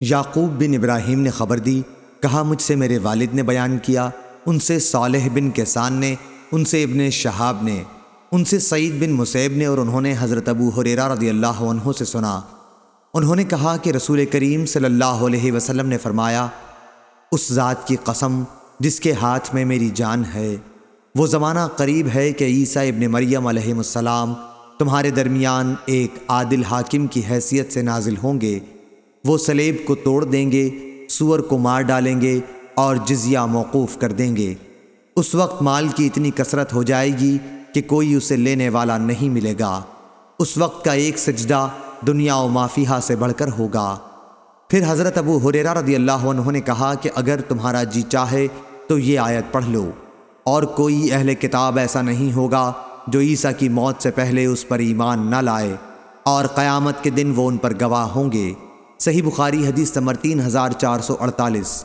یعقوب بن ابراہیم نے خبر دی، کہا، مجھ سے میرے والد نے بیان کیا، ان سے صالح بن کسان نے، ان سے ابن شہاب نے، ان سے سعید بن مسیب نے اور انہوں نے حضرت ابو حریرہ رضی اللہ عنہ سے سنا۔ انہوں نے کہا کہ رسول کریم صلی اللہ علیہ وسلم نے فرمایا، اس ذات کی قسم جس کے ہاتھ میں میری جان ہے، وہ زمانہ قریب ہے کہ عیسیٰ ابن مریم علیہ السلام تمہارے درمیان ایک عادل حاکم کی حیثیت سے نازل ہوں گے۔ وہ سلیب کو توڑ دیں گے، سور کو مار ڈالیں گے اور جزیہ موقوف کر دیں گے۔ اس وقت مال کی اتنی کثرت ہو جائے گی کہ کوئی اسے لینے والا نہیں ملے گا۔ اس وقت کا ایک سجدہ دنیا و مافیہ سے بڑھ کر ہوگا۔ پھر حضرت ابو حریرہ رضی اللہ عنہ نے کہا کہ اگر تمہارا جی چاہے تو یہ آیت پڑھ لو۔ اور کوئی اہل کتاب ایسا نہیں ہوگا جو عیسیٰ کی موت سے پہلے اس پر ایمان نہ لائے اور قیامت کے دن وہ ان پر گواہ ہوں گے۔ صحیح بخاری حدیث نمبر تین ہزار چار سو اڑتالیس۔